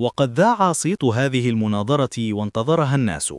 وقد ذاع صيت هذه المناظرة وانتظرها الناس.